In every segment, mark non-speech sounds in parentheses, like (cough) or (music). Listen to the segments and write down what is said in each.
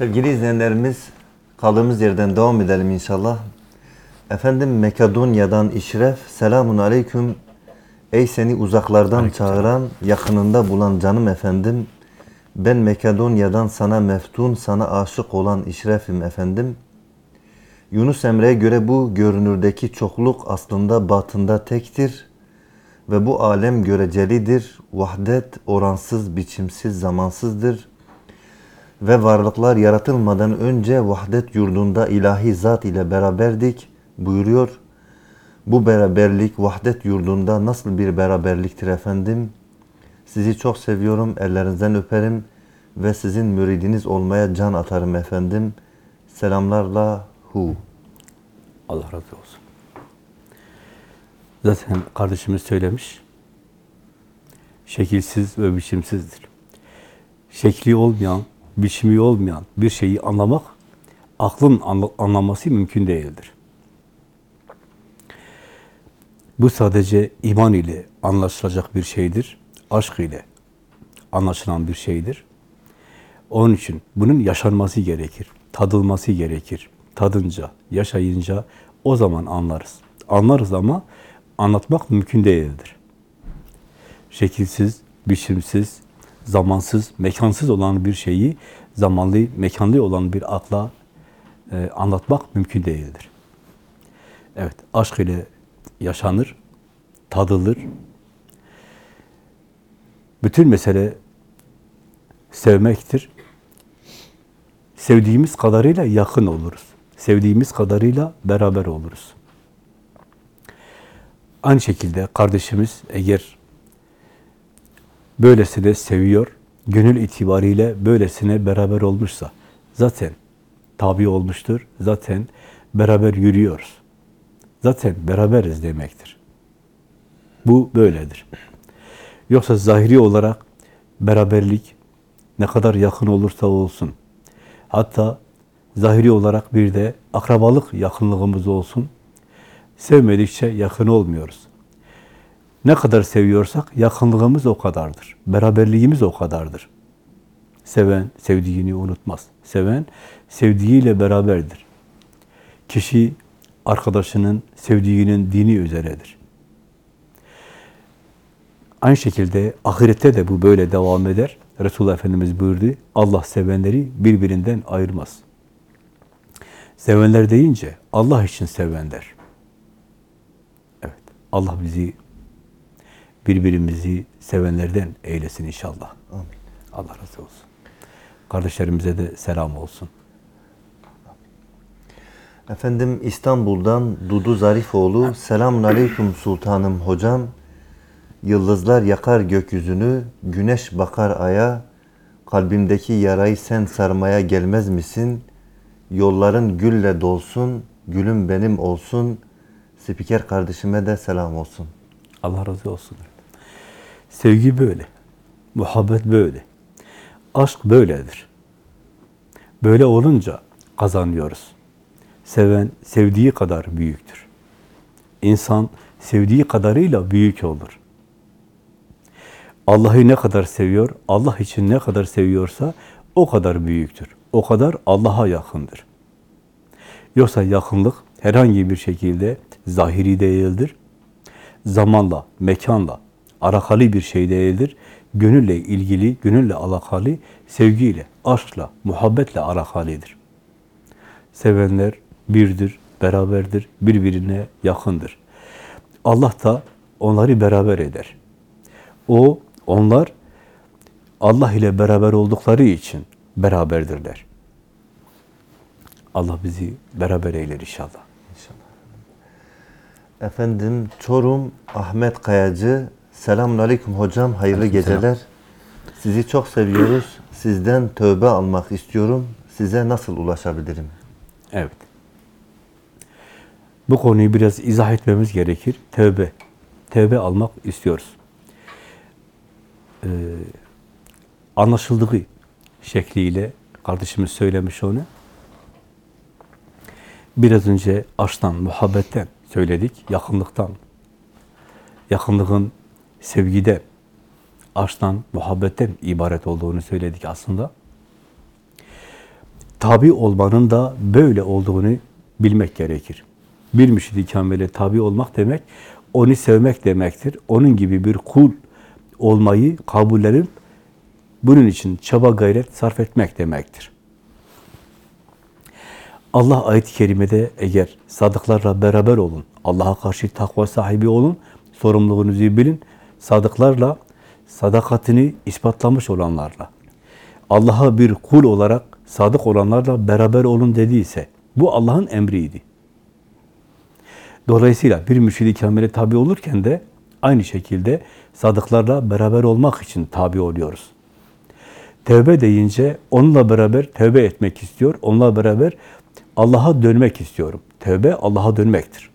Sevgili izleyenlerimiz kaldığımız yerden devam edelim inşallah. Efendim Makedonya'dan İşref selamun aleyküm. Ey seni uzaklardan çağıran, yakınında bulan canım efendim. Ben Makedonya'dan sana meftun, sana aşık olan İşref'im efendim. Yunus Emre'ye göre bu görünürdeki çokluk aslında batında tektir ve bu alem görecelidir. Vahdet oransız, biçimsiz, zamansızdır ve varlıklar yaratılmadan önce vahdet yurdunda ilahi zat ile beraberdik buyuruyor. Bu beraberlik vahdet yurdunda nasıl bir beraberliktir efendim? Sizi çok seviyorum, ellerinizden öperim ve sizin müridiniz olmaya can atarım efendim. Selamlarla hu. Allah razı olsun. Zaten kardeşimiz söylemiş. Şekilsiz ve biçimsizdir. Şekli olmayan, biçimi olmayan bir şeyi anlamak, aklın anla- anlaması mümkün değildir. Bu sadece iman ile anlaşılacak bir şeydir. Aşk ile anlaşılan bir şeydir. Onun için bunun yaşanması gerekir. Tadılması gerekir. Tadınca, yaşayınca o zaman anlarız. Anlarız ama anlatmak mümkün değildir. Şekilsiz, biçimsiz, zamansız, mekansız olan bir şeyi zamanlı, mekanlı olan bir akla e, anlatmak mümkün değildir. Evet, aşk ile yaşanır, tadılır. Bütün mesele sevmektir. Sevdiğimiz kadarıyla yakın oluruz. Sevdiğimiz kadarıyla beraber oluruz. Aynı şekilde kardeşimiz eğer böylesine seviyor, gönül itibariyle böylesine beraber olmuşsa zaten tabi olmuştur, zaten beraber yürüyoruz. Zaten beraberiz demektir. Bu böyledir. Yoksa zahiri olarak beraberlik ne kadar yakın olursa olsun, hatta zahiri olarak bir de akrabalık yakınlığımız olsun, sevmedikçe yakın olmuyoruz. Ne kadar seviyorsak yakınlığımız o kadardır. Beraberliğimiz o kadardır. Seven sevdiğini unutmaz. Seven sevdiğiyle beraberdir. Kişi arkadaşının, sevdiğinin dini üzeredir. Aynı şekilde ahirette de bu böyle devam eder. Resulullah Efendimiz buyurdu, Allah sevenleri birbirinden ayırmaz. Sevenler deyince Allah için sevenler. Evet, Allah bizi birbirimizi sevenlerden eylesin inşallah. Amin. Allah razı olsun. Kardeşlerimize de selam olsun. Efendim İstanbul'dan Dudu Zarifoğlu. Selamun aleyküm sultanım hocam. Yıldızlar yakar gökyüzünü, güneş bakar aya. Kalbimdeki yarayı sen sarmaya gelmez misin? Yolların gülle dolsun, gülüm benim olsun. Spiker kardeşime de selam olsun. Allah razı olsun. Sevgi böyle. Muhabbet böyle. Aşk böyledir. Böyle olunca kazanıyoruz. Seven sevdiği kadar büyüktür. İnsan sevdiği kadarıyla büyük olur. Allah'ı ne kadar seviyor, Allah için ne kadar seviyorsa o kadar büyüktür. O kadar Allah'a yakındır. Yoksa yakınlık herhangi bir şekilde zahiri değildir. Zamanla, mekanla alakalı bir şey değildir. Gönülle ilgili, gönülle alakalı, sevgiyle, aşkla, muhabbetle alakalıdır. Sevenler birdir, beraberdir, birbirine yakındır. Allah da onları beraber eder. O, onlar Allah ile beraber oldukları için beraberdirler. Allah bizi beraber eyler inşallah. Efendim Çorum Ahmet Kayacı. Selamun aleyküm hocam. Hayırlı Aleykümselam. geceler. Sizi çok seviyoruz. Sizden tövbe almak istiyorum. Size nasıl ulaşabilirim? Evet. Bu konuyu biraz izah etmemiz gerekir. Tövbe. Tövbe almak istiyoruz. Ee, anlaşıldığı şekliyle kardeşimiz söylemiş onu. Biraz önce aşktan, muhabbetten söyledik. Yakınlıktan. Yakınlığın sevgiden, aşktan, muhabbetten ibaret olduğunu söyledik aslında. tabi olmanın da böyle olduğunu bilmek gerekir. Bir müşid-i kamile tabi olmak demek, onu sevmek demektir. Onun gibi bir kul olmayı kabullenip bunun için çaba gayret sarf etmek demektir. Allah ayet-i kerimede eğer sadıklarla beraber olun, Allah'a karşı takva sahibi olun, sorumluluğunuzu bilin, sadıklarla, sadakatini ispatlamış olanlarla, Allah'a bir kul olarak sadık olanlarla beraber olun dediyse, bu Allah'ın emriydi. Dolayısıyla bir mürşid-i kamile tabi olurken de aynı şekilde sadıklarla beraber olmak için tabi oluyoruz. Tevbe deyince onunla beraber tevbe etmek istiyor, onunla beraber Allah'a dönmek istiyorum. Tevbe Allah'a dönmektir.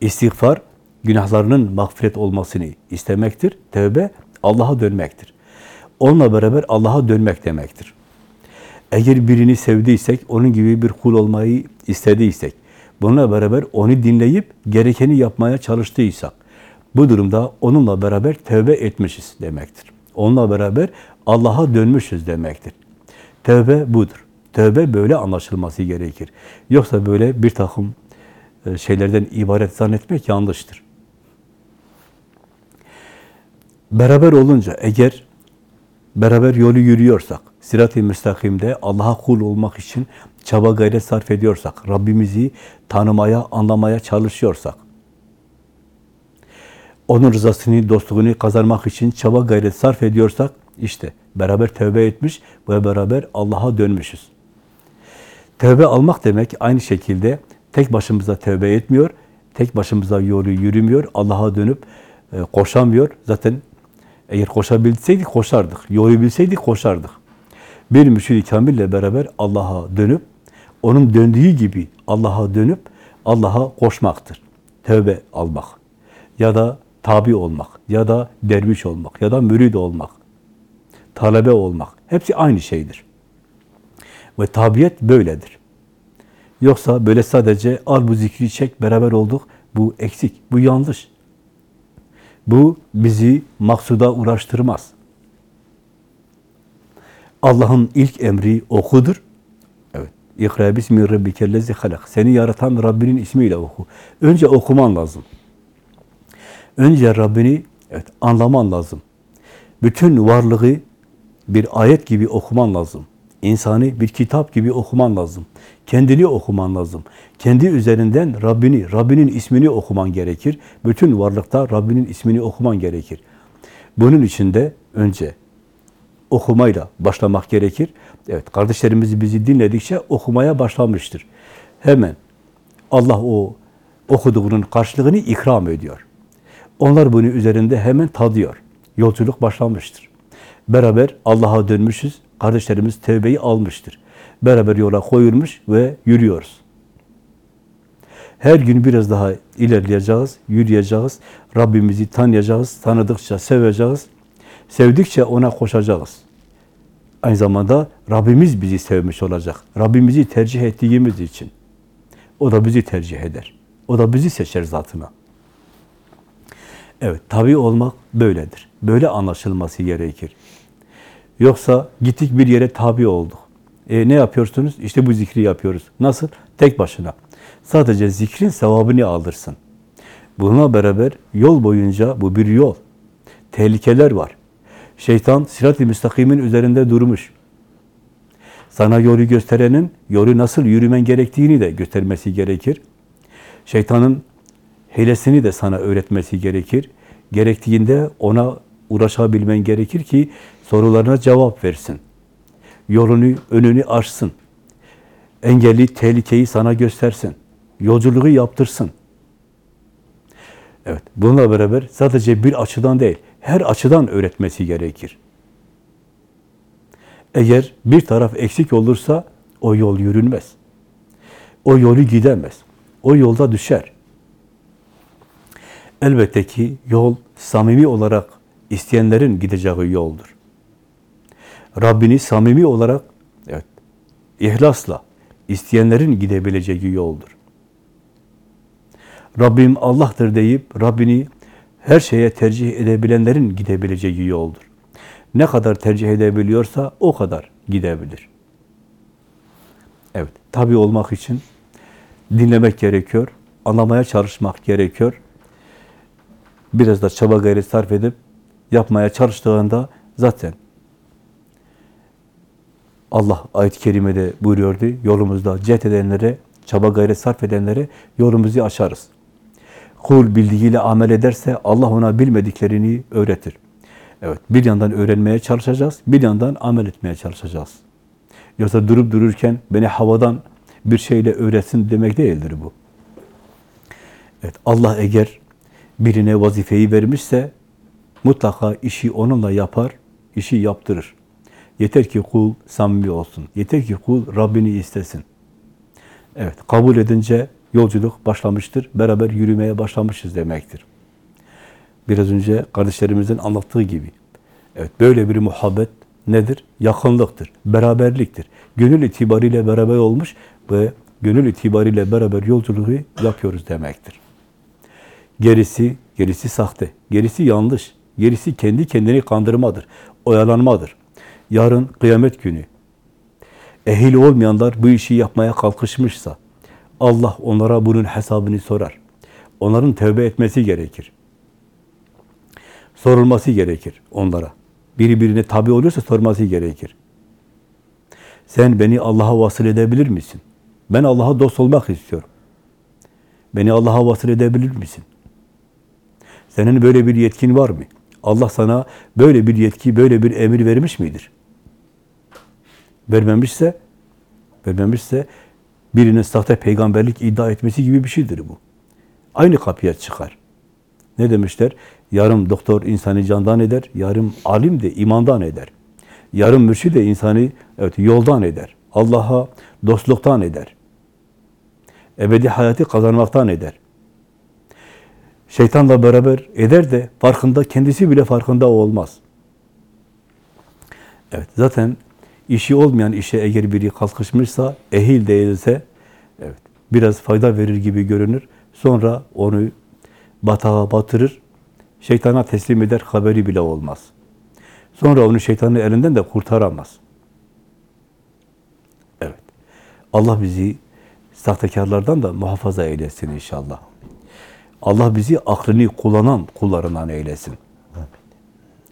İstiğfar günahlarının mağfiret olmasını istemektir. Tevbe Allah'a dönmektir. Onunla beraber Allah'a dönmek demektir. Eğer birini sevdiysek, onun gibi bir kul olmayı istediysek, bununla beraber onu dinleyip gerekeni yapmaya çalıştıysak, bu durumda onunla beraber tevbe etmişiz demektir. Onunla beraber Allah'a dönmüşüz demektir. Tevbe budur. Tevbe böyle anlaşılması gerekir. Yoksa böyle bir takım e, şeylerden ibaret zannetmek yanlıştır. Beraber olunca eğer beraber yolu yürüyorsak, sirat-i müstakimde Allah'a kul olmak için çaba gayret sarf ediyorsak, Rabbimizi tanımaya, anlamaya çalışıyorsak, onun rızasını, dostluğunu kazanmak için çaba gayret sarf ediyorsak, işte beraber tövbe etmiş ve beraber Allah'a dönmüşüz. Tövbe almak demek aynı şekilde tek başımıza tövbe etmiyor, tek başımıza yolu yürümüyor, Allah'a dönüp e, koşamıyor. Zaten eğer koşabilseydik koşardık, yolu bilseydik koşardık. Bir müşid-i kamille beraber Allah'a dönüp, onun döndüğü gibi Allah'a dönüp Allah'a koşmaktır. Tövbe almak ya da tabi olmak ya da derviş olmak ya da mürid olmak, talebe olmak hepsi aynı şeydir. Ve tabiyet böyledir. Yoksa böyle sadece al bu zikri çek beraber olduk. Bu eksik, bu yanlış. Bu bizi maksuda uğraştırmaz. Allah'ın ilk emri okudur. Evet. İkra bismi rabbikellezi halak. Seni yaratan Rabbinin ismiyle oku. Önce okuman lazım. Önce Rabbini evet, anlaman lazım. Bütün varlığı bir ayet gibi okuman lazım. İnsanı bir kitap gibi okuman lazım. Kendini okuman lazım. Kendi üzerinden Rabbini, Rabbinin ismini okuman gerekir. Bütün varlıkta Rabbinin ismini okuman gerekir. Bunun için de önce okumayla başlamak gerekir. Evet, kardeşlerimiz bizi dinledikçe okumaya başlamıştır. Hemen Allah o okuduğunun karşılığını ikram ediyor. Onlar bunu üzerinde hemen tadıyor. Yolculuk başlamıştır. Beraber Allah'a dönmüşüz. Kardeşlerimiz tevbeyi almıştır. Beraber yola koyulmuş ve yürüyoruz. Her gün biraz daha ilerleyeceğiz, yürüyeceğiz. Rabbimizi tanıyacağız, tanıdıkça seveceğiz. Sevdikçe ona koşacağız. Aynı zamanda Rabbimiz bizi sevmiş olacak. Rabbimizi tercih ettiğimiz için. O da bizi tercih eder. O da bizi seçer zatına. Evet, tabi olmak böyledir. Böyle anlaşılması gerekir. Yoksa gittik bir yere tabi olduk. E, ne yapıyorsunuz? İşte bu zikri yapıyoruz. Nasıl? Tek başına. Sadece zikrin sevabını alırsın. Bununla beraber yol boyunca bu bir yol. Tehlikeler var. Şeytan sirat-i müstakimin üzerinde durmuş. Sana yolu gösterenin yolu nasıl yürümen gerektiğini de göstermesi gerekir. Şeytanın hilesini de sana öğretmesi gerekir. Gerektiğinde ona uğraşabilmen gerekir ki sorularına cevap versin. Yolunu, önünü açsın. Engelli, tehlikeyi sana göstersin. Yolculuğu yaptırsın. Evet, bununla beraber sadece bir açıdan değil, her açıdan öğretmesi gerekir. Eğer bir taraf eksik olursa o yol yürünmez. O yolu gidemez. O yolda düşer. Elbette ki yol samimi olarak isteyenlerin gideceği yoldur. Rabbini samimi olarak evet, ihlasla isteyenlerin gidebileceği yoldur. Rabbim Allah'tır deyip Rabbini her şeye tercih edebilenlerin gidebileceği yoldur. Ne kadar tercih edebiliyorsa o kadar gidebilir. Evet, tabi olmak için dinlemek gerekiyor, anlamaya çalışmak gerekiyor. Biraz da çaba gayret sarf edip yapmaya çalıştığında zaten Allah ayet-i kerimede buyuruyordu. Yolumuzda cet edenlere, çaba gayret sarf edenlere yolumuzu açarız. Kul bildiğiyle amel ederse Allah ona bilmediklerini öğretir. Evet, bir yandan öğrenmeye çalışacağız, bir yandan amel etmeye çalışacağız. Yoksa durup dururken beni havadan bir şeyle öğretsin demek değildir bu. Evet, Allah eğer birine vazifeyi vermişse mutlaka işi onunla yapar, işi yaptırır. Yeter ki kul samimi olsun. Yeter ki kul Rabbini istesin. Evet, kabul edince yolculuk başlamıştır. Beraber yürümeye başlamışız demektir. Biraz önce kardeşlerimizin anlattığı gibi. Evet, böyle bir muhabbet nedir? Yakınlıktır, beraberliktir. Gönül itibariyle beraber olmuş ve gönül itibariyle beraber yolculuğu yapıyoruz demektir. Gerisi, gerisi sahte, gerisi yanlış, gerisi kendi kendini kandırmadır, oyalanmadır. Yarın kıyamet günü ehil olmayanlar bu işi yapmaya kalkışmışsa Allah onlara bunun hesabını sorar. Onların tövbe etmesi gerekir. Sorulması gerekir onlara. Biri birine tabi oluyorsa sorması gerekir. Sen beni Allah'a vasıl edebilir misin? Ben Allah'a dost olmak istiyorum. Beni Allah'a vasıl edebilir misin? Senin böyle bir yetkin var mı? Allah sana böyle bir yetki, böyle bir emir vermiş midir? Vermemişse, vermemişse birinin sahte peygamberlik iddia etmesi gibi bir şeydir bu. Aynı kapıya çıkar. Ne demişler? Yarım doktor insanı candan eder, yarım alim de imandan eder. Yarım mürşid de insanı evet, yoldan eder. Allah'a dostluktan eder. Ebedi hayatı kazanmaktan eder. Şeytanla beraber eder de farkında, kendisi bile farkında olmaz. Evet, zaten işi olmayan işe eğer biri kalkışmışsa, ehil değilse, evet, biraz fayda verir gibi görünür. Sonra onu batağa batırır, şeytana teslim eder, haberi bile olmaz. Sonra onu şeytanın elinden de kurtaramaz. Evet. Allah bizi sahtekarlardan da muhafaza eylesin inşallah. Allah bizi aklını kullanan kullarından eylesin.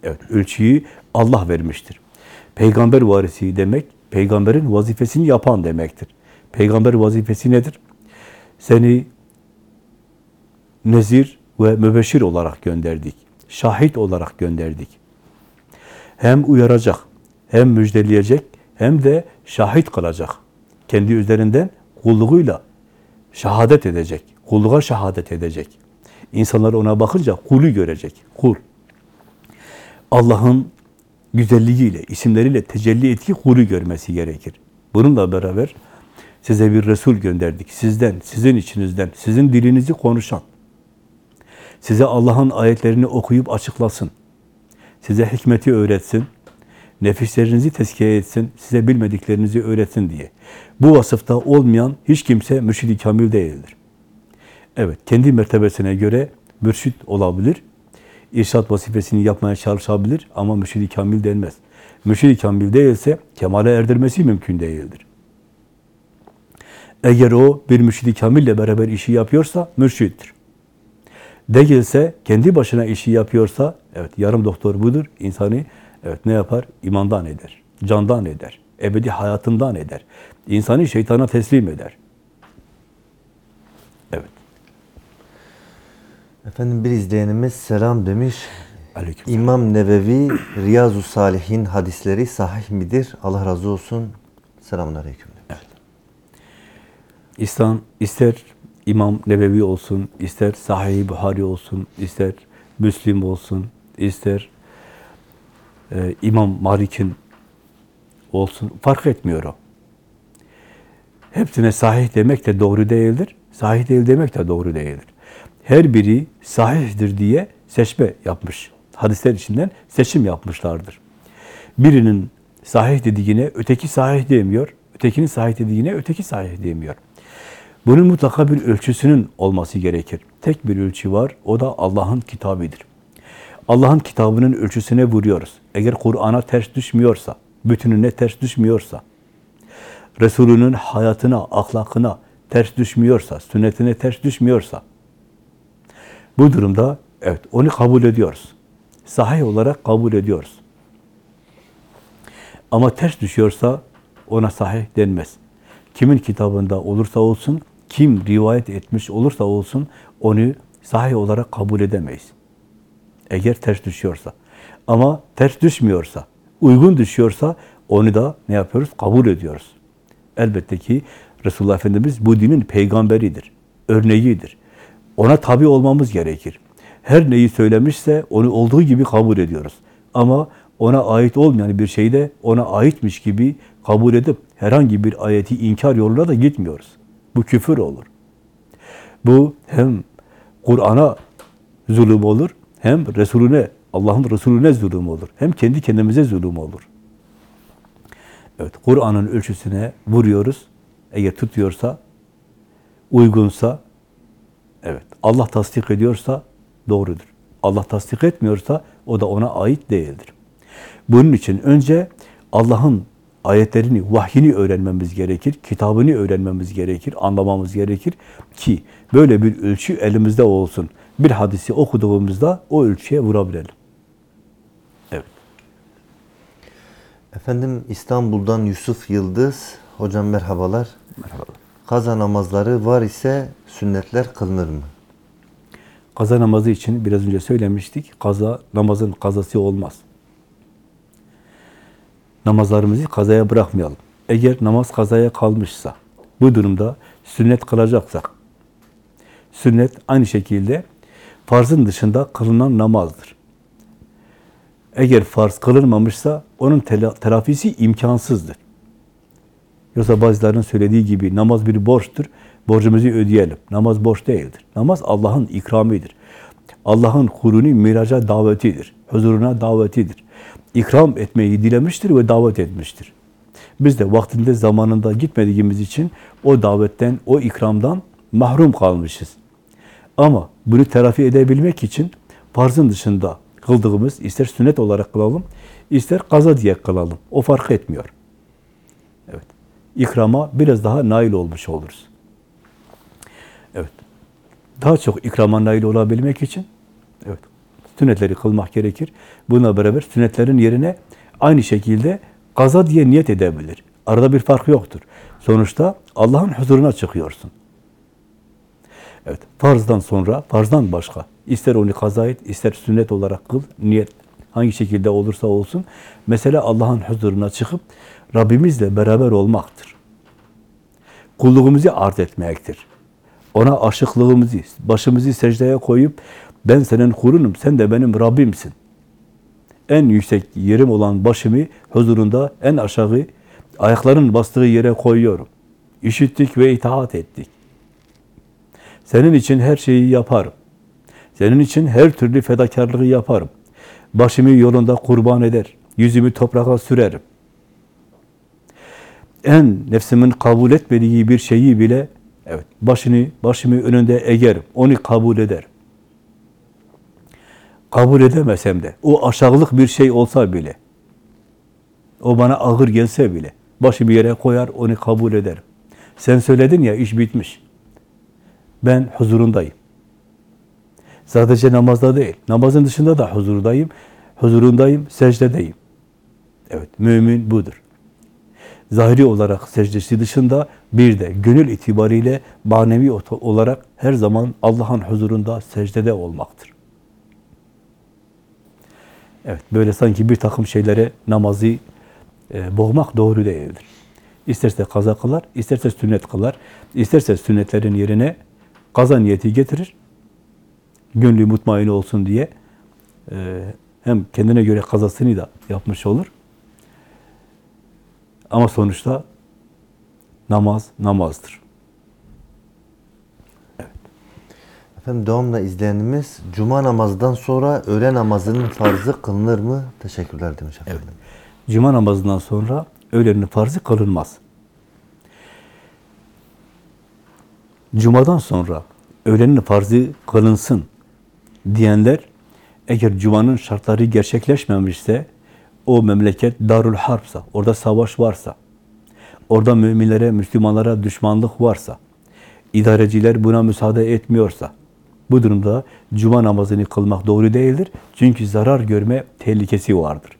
Evet, ölçüyü Allah vermiştir. Peygamber varisi demek, peygamberin vazifesini yapan demektir. Peygamber vazifesi nedir? Seni nezir ve mübeşir olarak gönderdik. Şahit olarak gönderdik. Hem uyaracak, hem müjdeleyecek, hem de şahit kılacak. Kendi üzerinden kulluğuyla şehadet edecek. Kulluğa şehadet edecek. İnsanlar ona bakınca kulu görecek. Kul. Allah'ın güzelliğiyle, isimleriyle tecelli ettiği kulü görmesi gerekir. Bununla beraber size bir Resul gönderdik. Sizden, sizin içinizden, sizin dilinizi konuşan, size Allah'ın ayetlerini okuyup açıklasın, size hikmeti öğretsin, nefislerinizi tezkiye etsin, size bilmediklerinizi öğretsin diye. Bu vasıfta olmayan hiç kimse mürşid-i kamil değildir. Evet, kendi mertebesine göre mürşid olabilir, irşad vazifesini yapmaya çalışabilir ama mürşid-i kamil denmez. Mürşid-i kamil değilse kemale erdirmesi mümkün değildir. Eğer o bir mürşid-i kamille beraber işi yapıyorsa mürşittir. Değilse, kendi başına işi yapıyorsa, evet yarım doktor budur, insanı evet ne yapar? İmandan eder, candan eder, ebedi hayatından eder. İnsanı şeytana teslim eder. Evet. Efendim bir izleyenimiz selam demiş. Aleyküm. İmam Nevevi Riyazu Salihin hadisleri sahih midir? Allah razı olsun. Selamun aleyküm. demiş. İslam ister İmam Nebevi olsun, ister Sahih Buhari olsun, ister Müslim olsun, ister e, İmam Malik'in olsun, fark etmiyor o. Hepsine sahih demek de doğru değildir, sahih değil demek de doğru değildir. Her biri sahihdir diye seçme yapmış. Hadisler içinden seçim yapmışlardır. Birinin sahih dediğine öteki sahih demiyor, ötekinin sahih dediğine öteki sahih demiyor. Bunun mutlaka bir ölçüsünün olması gerekir. Tek bir ölçü var, o da Allah'ın kitabıdır. Allah'ın kitabının ölçüsüne vuruyoruz. Eğer Kur'an'a ters düşmüyorsa, bütününe ters düşmüyorsa, Resulünün hayatına, ahlakına ters düşmüyorsa, sünnetine ters düşmüyorsa, bu durumda evet onu kabul ediyoruz. Sahih olarak kabul ediyoruz. Ama ters düşüyorsa ona sahih denmez. Kimin kitabında olursa olsun, kim rivayet etmiş olursa olsun onu sahih olarak kabul edemeyiz. Eğer ters düşüyorsa. Ama ters düşmüyorsa, uygun düşüyorsa onu da ne yapıyoruz? Kabul ediyoruz. Elbette ki Resulullah Efendimiz bu dinin peygamberidir, örneğidir. Ona tabi olmamız gerekir. Her neyi söylemişse onu olduğu gibi kabul ediyoruz. Ama ona ait olmayan bir şeyi de ona aitmiş gibi kabul edip herhangi bir ayeti inkar yoluna da gitmiyoruz. Bu küfür olur. Bu hem Kur'an'a zulüm olur, hem Resulüne, Allah'ın Resulüne zulüm olur. Hem kendi kendimize zulüm olur. Evet, Kur'an'ın ölçüsüne vuruyoruz. Eğer tutuyorsa, uygunsa, evet, Allah tasdik ediyorsa doğrudur. Allah tasdik etmiyorsa o da ona ait değildir. Bunun için önce Allah'ın ayetlerini, vahyini öğrenmemiz gerekir, kitabını öğrenmemiz gerekir, anlamamız gerekir ki böyle bir ölçü elimizde olsun. Bir hadisi okuduğumuzda o ölçüye vurabilelim. Evet. Efendim İstanbul'dan Yusuf Yıldız. Hocam merhabalar. Merhabalar. Kaza namazları var ise sünnetler kılınır mı? Kaza namazı için biraz önce söylemiştik. Kaza, namazın kazası olmaz. Namazlarımızı kazaya bırakmayalım. Eğer namaz kazaya kalmışsa, bu durumda sünnet kılacaksak, sünnet aynı şekilde farzın dışında kılınan namazdır. Eğer farz kılınmamışsa onun tela- telafisi imkansızdır. Yoksa bazılarının söylediği gibi namaz bir borçtur. Borcumuzu ödeyelim. Namaz borç değildir. Namaz Allah'ın ikramidir. Allah'ın kulunu miraca davetidir. Huzuruna davetidir. İkram etmeyi dilemiştir ve davet etmiştir. Biz de vaktinde zamanında gitmediğimiz için o davetten, o ikramdan mahrum kalmışız. Ama bunu telafi edebilmek için farzın dışında kıldığımız, ister sünnet olarak kılalım, ister kaza diye kılalım. O fark etmiyor. İkrama biraz daha nail olmuş oluruz. Evet. Daha çok ikrama nail olabilmek için evet, sünnetleri kılmak gerekir. Buna beraber sünnetlerin yerine aynı şekilde kaza diye niyet edebilir. Arada bir fark yoktur. Sonuçta Allah'ın huzuruna çıkıyorsun. Evet, farzdan sonra, farzdan başka. ister onu kaza et, ister sünnet olarak kıl, niyet hangi şekilde olursa olsun. Mesela Allah'ın huzuruna çıkıp Rabbimizle beraber olmaktır. Kulluğumuzu arz etmektir. Ona aşıklığımızı, başımızı secdeye koyup ben senin kulunum, sen de benim Rabbimsin. En yüksek yerim olan başımı huzurunda en aşağı ayakların bastığı yere koyuyorum. İşittik ve itaat ettik. Senin için her şeyi yaparım. Senin için her türlü fedakarlığı yaparım. Başımı yolunda kurban eder. Yüzümü toprağa sürerim. En nefsimin kabul etmediği bir şeyi bile evet başını başımı önünde egerim. Onu kabul ederim. Kabul edemesem de o aşağılık bir şey olsa bile o bana ağır gelse bile başımı yere koyar onu kabul ederim. Sen söyledin ya iş bitmiş. Ben huzurundayım. Sadece namazda değil, namazın dışında da huzurdayım. Huzurundayım, secdedeyim. Evet, mümin budur. Zahiri olarak secdesi dışında bir de gönül itibariyle manevi olarak her zaman Allah'ın huzurunda secdede olmaktır. Evet, böyle sanki bir takım şeylere namazı e, boğmak doğru değildir. İsterse kaza kılar, isterse sünnet kılar, isterse sünnetlerin yerine kaza niyeti getirir, gönlü mutmain olsun diye e, hem kendine göre kazasını da yapmış olur. Ama sonuçta namaz namazdır. Efendim devamla izleyenimiz Cuma namazından sonra öğle namazının farzı kılınır mı? Teşekkürler demiş efendim. Cuma namazından sonra öğlenin farzı kılınmaz. Cuma'dan sonra öğlenin farzı kılınsın diyenler eğer Cuma'nın şartları gerçekleşmemişse o memleket Darul Harp'sa, orada savaş varsa, orada müminlere, Müslümanlara düşmanlık varsa, idareciler buna müsaade etmiyorsa, bu durumda cuma namazını kılmak doğru değildir. Çünkü zarar görme tehlikesi vardır.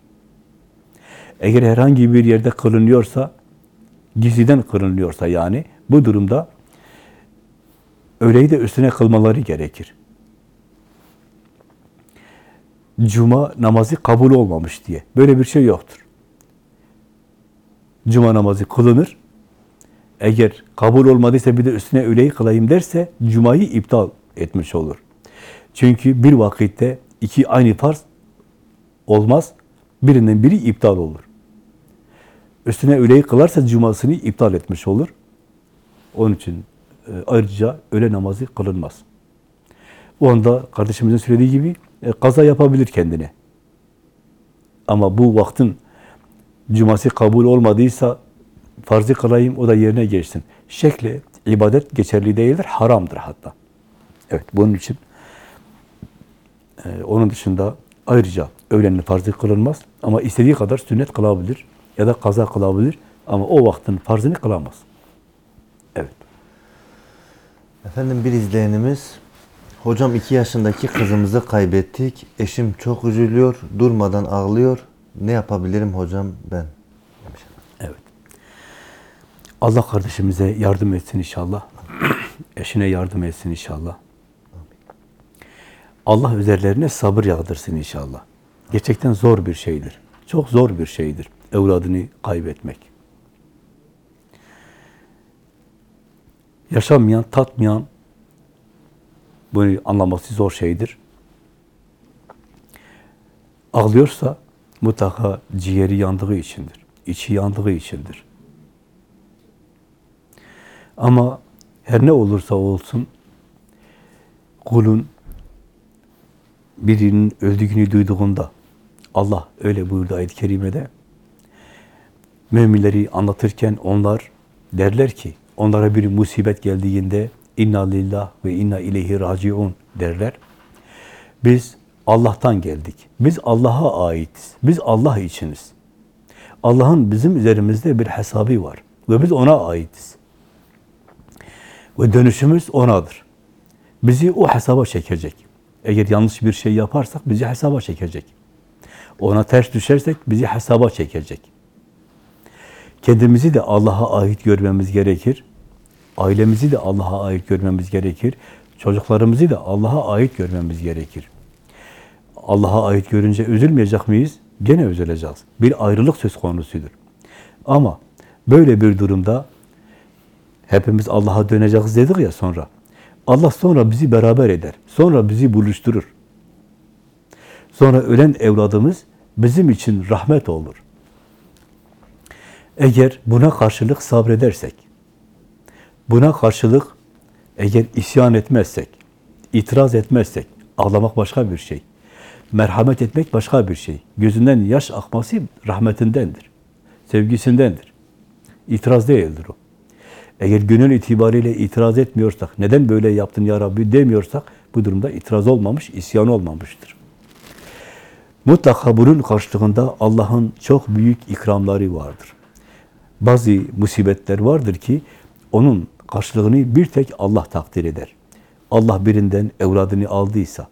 Eğer herhangi bir yerde kılınıyorsa, gizliden kılınıyorsa yani, bu durumda öğleyi de üstüne kılmaları gerekir. Cuma namazı kabul olmamış diye. Böyle bir şey yoktur. Cuma namazı kılınır. Eğer kabul olmadıysa bir de üstüne öğleyi kılayım derse Cuma'yı iptal etmiş olur. Çünkü bir vakitte iki aynı farz olmaz. Birinin biri iptal olur. Üstüne öğleyi kılarsa Cuma'sını iptal etmiş olur. Onun için e, ayrıca öğle namazı kılınmaz. O anda kardeşimizin söylediği gibi e, kaza yapabilir kendine. Ama bu vaktin cuması kabul olmadıysa farzı kılayım o da yerine geçsin. Şekli ibadet geçerli değildir, haramdır hatta. Evet, bunun için e, onun dışında ayrıca öğlenin farzı kılınmaz ama istediği kadar sünnet kılabilir ya da kaza kılabilir ama o vaktin farzını kılamaz. Evet. Efendim bir izleyenimiz, hocam iki yaşındaki kızımızı kaybettik. Eşim çok üzülüyor, durmadan ağlıyor. Ne yapabilirim hocam ben? Evet. Allah kardeşimize yardım etsin inşallah. (clears throat) Eşine yardım etsin inşallah. Allah üzerlerine sabır yağdırsın inşallah. Gerçekten zor bir şeydir. Çok zor bir şeydir. Evladını kaybetmek. Yaşamayan, tatmayan bunu anlaması zor şeydir. Ağlıyorsa mutlaka ciğeri yandığı içindir. içi yandığı içindir. Ama her ne olursa olsun kulun birinin öldüğünü duyduğunda Allah öyle buyurdu ayet-i kerimede müminleri anlatırken onlar derler ki onlara bir musibet geldiğinde inna lillah ve inna ileyhi raciun derler. Biz Allah'tan geldik. Biz Allah'a aitiz. Biz Allah içiniz. Allah'ın bizim üzerimizde bir hesabı var. Ve biz ona aitiz. Ve dönüşümüz onadır. Bizi o hesaba çekecek. Eğer yanlış bir şey yaparsak bizi hesaba çekecek. Ona ters düşersek bizi hesaba çekecek. Kendimizi de Allah'a ait görmemiz gerekir. Ailemizi de Allah'a ait görmemiz gerekir. Çocuklarımızı da Allah'a ait görmemiz gerekir. Allah'a ait görünce üzülmeyecek miyiz? Gene üzüleceğiz. Bir ayrılık söz konusudur. Ama böyle bir durumda hepimiz Allah'a döneceğiz dedik ya sonra. Allah sonra bizi beraber eder. Sonra bizi buluşturur. Sonra ölen evladımız bizim için rahmet olur. Eğer buna karşılık sabredersek, buna karşılık eğer isyan etmezsek, itiraz etmezsek, ağlamak başka bir şey. Merhamet etmek başka bir şey. Gözünden yaş akması rahmetindendir. Sevgisindendir. İtiraz değildir o. Eğer gönül itibariyle itiraz etmiyorsak, neden böyle yaptın ya Rabbi demiyorsak, bu durumda itiraz olmamış, isyan olmamıştır. Mutlaka bunun karşılığında Allah'ın çok büyük ikramları vardır. Bazı musibetler vardır ki, onun karşılığını bir tek Allah takdir eder. Allah birinden evladını aldıysa,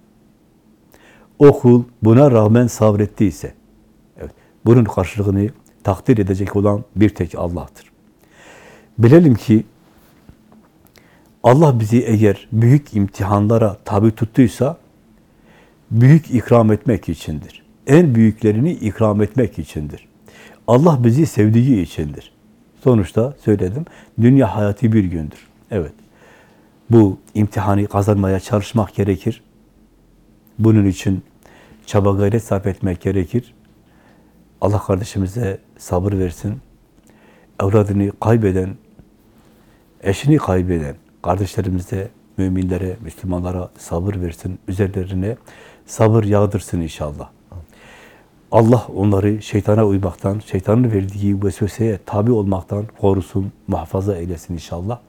o kul buna rağmen sabrettiyse, evet, bunun karşılığını takdir edecek olan bir tek Allah'tır. Bilelim ki Allah bizi eğer büyük imtihanlara tabi tuttuysa büyük ikram etmek içindir. En büyüklerini ikram etmek içindir. Allah bizi sevdiği içindir. Sonuçta söyledim, dünya hayatı bir gündür. Evet, bu imtihanı kazanmaya çalışmak gerekir. Bunun için çaba gayret sarf etmek gerekir. Allah kardeşimize sabır versin. Evladını kaybeden, eşini kaybeden kardeşlerimize, müminlere, Müslümanlara sabır versin. Üzerlerine sabır yağdırsın inşallah. Allah onları şeytana uymaktan, şeytanın verdiği vesveseye tabi olmaktan korusun, muhafaza eylesin inşallah.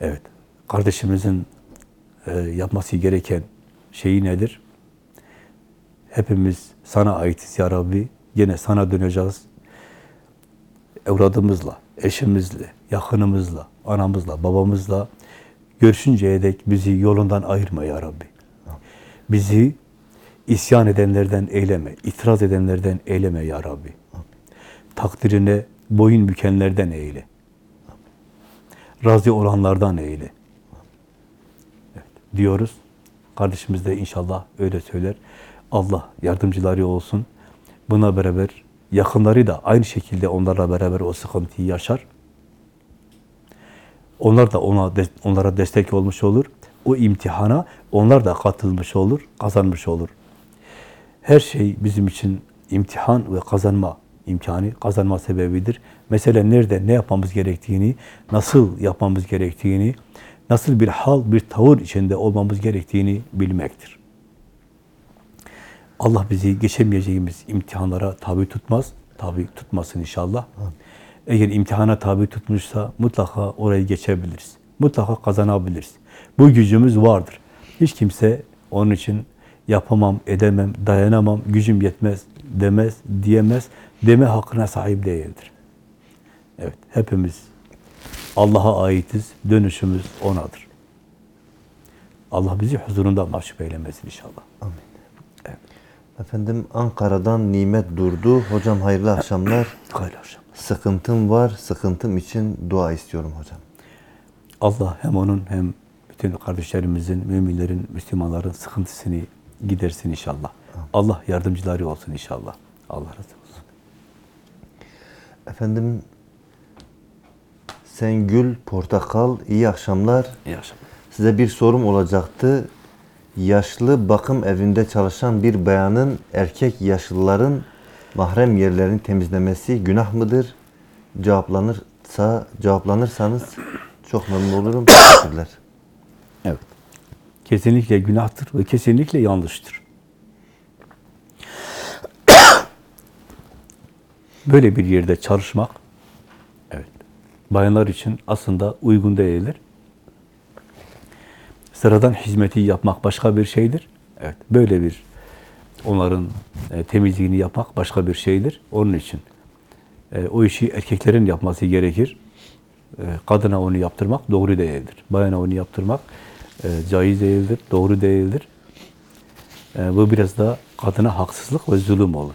Evet, kardeşimizin e, yapması gereken şeyi nedir? Hepimiz sana aitiz ya Rabbi. Yine sana döneceğiz. evladımızla, eşimizle, yakınımızla, anamızla, babamızla görüşünceye dek bizi yolundan ayırma ya Rabbi. Bizi isyan edenlerden eyleme, itiraz edenlerden eyleme ya Rabbi. Takdirine boyun bükenlerden eyle. Razı olanlardan eyle. Evet, diyoruz. Kardeşimiz de inşallah öyle söyler. Allah yardımcıları olsun. Buna beraber yakınları da aynı şekilde onlarla beraber o sıkıntıyı yaşar. Onlar da ona onlara destek olmuş olur. O imtihana onlar da katılmış olur, kazanmış olur. Her şey bizim için imtihan ve kazanma imkanı, kazanma sebebidir. Mesele nerede, ne yapmamız gerektiğini, nasıl yapmamız gerektiğini, nasıl bir hal, bir tavır içinde olmamız gerektiğini bilmektir. Allah bizi geçemeyeceğimiz imtihanlara tabi tutmaz. Tabi tutmasın inşallah. Eğer imtihana tabi tutmuşsa mutlaka orayı geçebiliriz. Mutlaka kazanabiliriz. Bu gücümüz vardır. Hiç kimse onun için yapamam, edemem, dayanamam, gücüm yetmez demez, diyemez, deme hakkına sahip değildir. Evet, hepimiz Allah'a aitiz, dönüşümüz O'nadır. Allah bizi huzurunda mahcup eylemesin inşallah. Amin. Efendim Ankara'dan Nimet Durdu. Hocam hayırlı akşamlar. (clears throat) Hayırlı akşam. Sıkıntım var. Sıkıntım için dua istiyorum hocam. Allah hem onun hem bütün kardeşlerimizin, müminlerin, Müslümanların sıkıntısını gidersin inşallah. Allah yardımcıları olsun inşallah. Allah razı olsun. Efendim Sengül Portakal iyi akşamlar. İyi akşamlar. Size bir sorum olacaktı. Yaşlı bakım evinde çalışan bir bayanın erkek yaşlıların mahrem yerlerini temizlemesi günah mıdır? Cevaplanırsa cevaplanırsanız çok memnun olurum. Teşekkürler. Evet. Kesinlikle günahtır ve kesinlikle yanlıştır. Böyle bir yerde çalışmak evet bayanlar için aslında uygun değildir. Sıradan hizmeti yapmak başka bir şeydir. Evet, böyle bir onların e, temizliğini yapmak başka bir şeydir. Onun için e, o işi erkeklerin yapması gerekir. E, kadına onu yaptırmak doğru değildir. Bayana onu yaptırmak e, caiz değildir, doğru değildir. E, bu biraz da kadına haksızlık ve zulüm olur.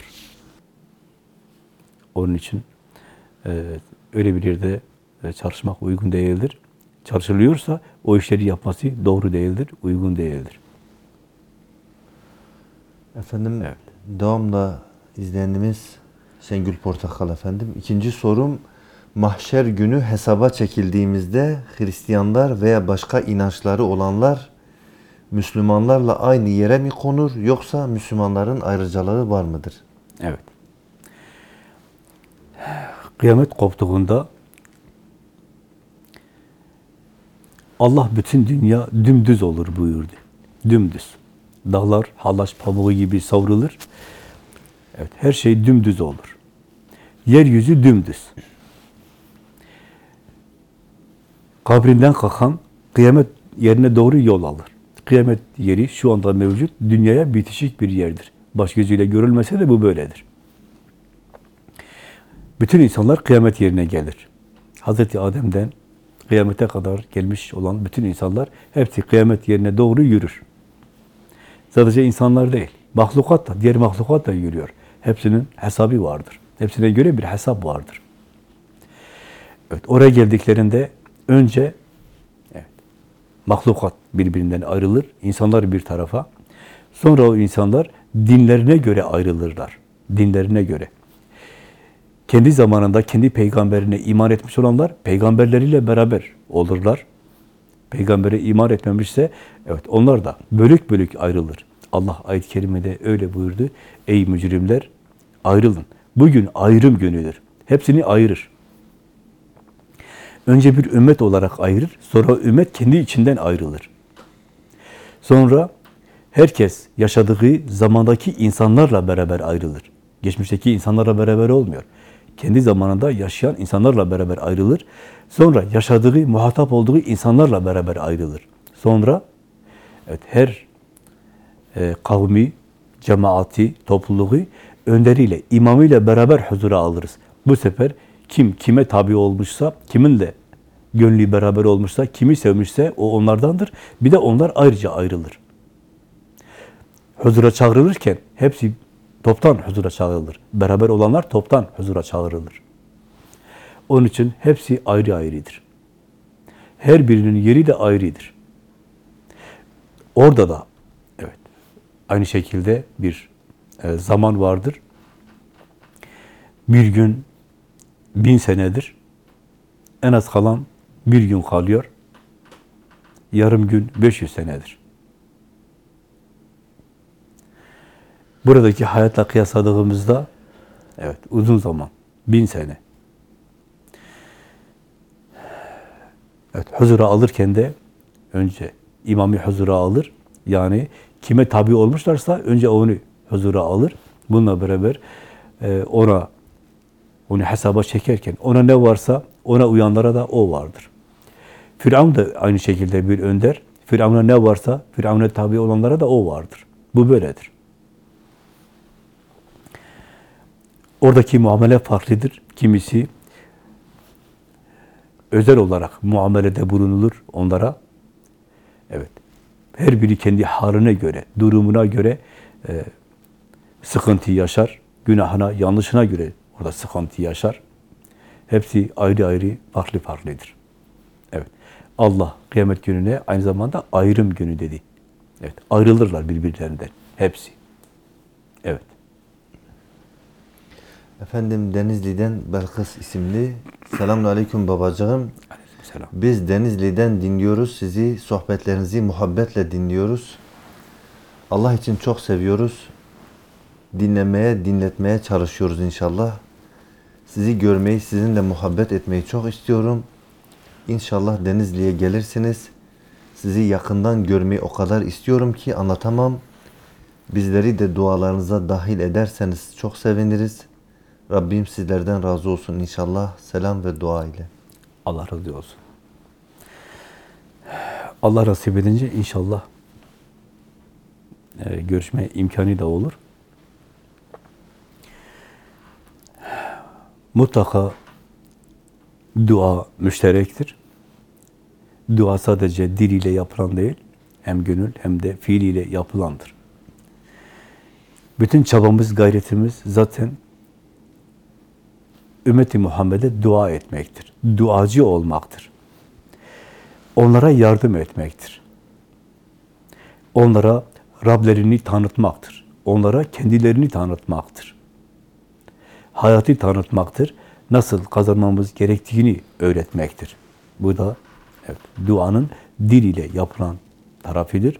Onun için e, öyle bir yerde e, çalışmak uygun değildir. Çalışılıyorsa o işleri yapması doğru değildir, uygun değildir. Efendim Evet. devamla izleyenimiz Sengül Portakal efendim. İkinci sorum mahşer günü hesaba çekildiğimizde Hristiyanlar veya başka inançları olanlar Müslümanlarla aynı yere mi konur yoksa Müslümanların ayrıcalığı var mıdır? Evet. Kıyamet koptuğunda Allah bütün dünya dümdüz olur buyurdu. Dümdüz. Dağlar halaş pamuğu gibi savrulur. Evet, her şey dümdüz olur. Yeryüzü dümdüz. Kabrinden kalkan kıyamet yerine doğru yol alır. Kıyamet yeri şu anda mevcut, dünyaya bitişik bir yerdir. Baş gözüyle görülmese de bu böyledir. Bütün insanlar kıyamet yerine gelir. Hazreti Adem'den kıyamete kadar gelmiş olan bütün insanlar hepsi kıyamet yerine doğru yürür. Sadece insanlar değil, mahlukat da, diğer mahlukat da yürüyor. Hepsinin hesabı vardır. Hepsine göre bir hesap vardır. Evet, oraya geldiklerinde önce evet, mahlukat birbirinden ayrılır, insanlar bir tarafa. Sonra o insanlar dinlerine göre ayrılırlar. Dinlerine göre. Kendi zamanında kendi peygamberine iman etmiş olanlar peygamberleriyle beraber olurlar. Peygambere iman etmemişse evet onlar da bölük bölük ayrılır. Allah ayet-i kerimede öyle buyurdu. Ey mücrimler ayrılın. Bugün ayrım günüdür. Hepsini ayırır. Önce bir ümmet olarak ayırır. Sonra ümmet kendi içinden ayrılır. Sonra herkes yaşadığı zamandaki insanlarla beraber ayrılır. Geçmişteki insanlarla beraber olmuyor. Kendi zamanında yaşayan insanlarla beraber ayrılır. Sonra yaşadığı, muhatap olduğu insanlarla beraber ayrılır. Sonra evet, her e, kavmi, cemaati, topluluğu önderiyle, imamıyla beraber huzura alırız. Bu sefer Kim kime tabi olmuşsa, kiminle gönlü beraber olmuşsa, kimi sevmişse o onlardandır. Bir de onlar ayrıca ayrılır. Huzura çağrılırken hepsi toptan huzura çağrılır. Beraber olanlar toptan huzura çağrılır. Onun için hepsi ayrı ayrıdır. Her birinin yeri de ayrıdır. Orada da evet aynı şekilde bir e, zaman vardır. Bir gün bin senedir. En az kalan bir gün kalıyor. Yarım gün 500 senedir. Buradaki hayatla kıyasladığımızda evet uzun zaman, bin sene. Evet, huzura alırken de önce imamı huzura alır. Yani kime tabi olmuşlarsa önce onu huzura alır. Bununla beraber e, ona onu hesaba çekerken ona ne varsa ona uyanlara da o vardır. Firavun da aynı şekilde bir önder. Firavun'a ne varsa Firavun'a tabi olanlara da o vardır. Bu böyledir. Oradaki muamele farklıdır. Kimisi özel olarak muamelede bulunulur onlara. Evet. Her biri kendi haline göre, durumuna göre e, sıkıntı yaşar. Günahına, yanlışına göre orada sıkıntı yaşar. Hepsi ayrı ayrı, farklı farklıdır. Evet. Allah kıyamet gününe aynı zamanda ayrım günü dedi. Evet. Ayrılırlar birbirlerinden. Hepsi. Evet. Efendim Denizli'den Belkıs isimli. Selamun Aleyküm babacığım. Aleykümselam. Biz Denizli'den dinliyoruz sizi. Sohbetlerinizi muhabbetle dinliyoruz. Allah için çok seviyoruz. Dinlemeye, dinletmeye çalışıyoruz inşallah. Sizi görmeyi, sizinle muhabbet etmeyi çok istiyorum. İnşallah Denizli'ye gelirsiniz. Sizi yakından görmeyi o kadar istiyorum ki anlatamam. Bizleri de dualarınıza dahil ederseniz çok seviniriz. Rabbim sizlerden razı olsun inşallah. Selam ve dua ile. Allah razı olsun. Allah nasip edince inşallah e, görüşme imkanı da olur. Mutlaka dua müşterektir. Dua sadece dil ile yapılan değil, hem gönül hem de fiil ile yapılandır. Bütün çabamız, gayretimiz zaten ümmeti Muhammed'e dua etmektir. Duacı olmaktır. Onlara yardım etmektir. Onlara Rablerini tanıtmaktır. Onlara kendilerini tanıtmaktır. Hayatı tanıtmaktır. Nasıl kazanmamız gerektiğini öğretmektir. Bu da evet, duanın dil ile yapılan tarafıdır.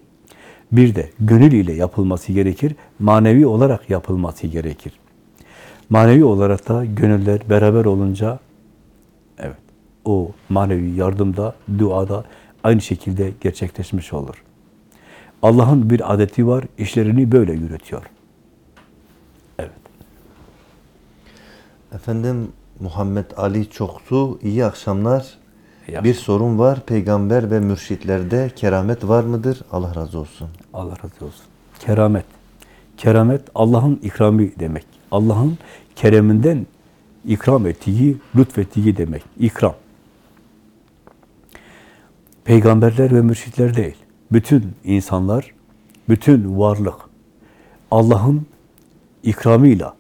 Bir de gönül ile yapılması gerekir. Manevi olarak yapılması gerekir. Manevi olarak da gönüller beraber olunca evet o manevi yardımda, duada aynı şekilde gerçekleşmiş olur. Allah'ın bir adeti var, işlerini böyle yürütüyor. Efendim Muhammed Ali Çoksu iyi akşamlar. İyi Bir sorun var. Peygamber ve mürşitlerde keramet var mıdır? Allah razı olsun. Allah razı olsun. Keramet. Keramet Allah'ın ikramı demek. Allah'ın kereminden ikram ettiği, lütfettiği demek. İkram. Peygamberler ve mürşitler değil. Bütün insanlar, bütün varlık Allah'ın ikramıyla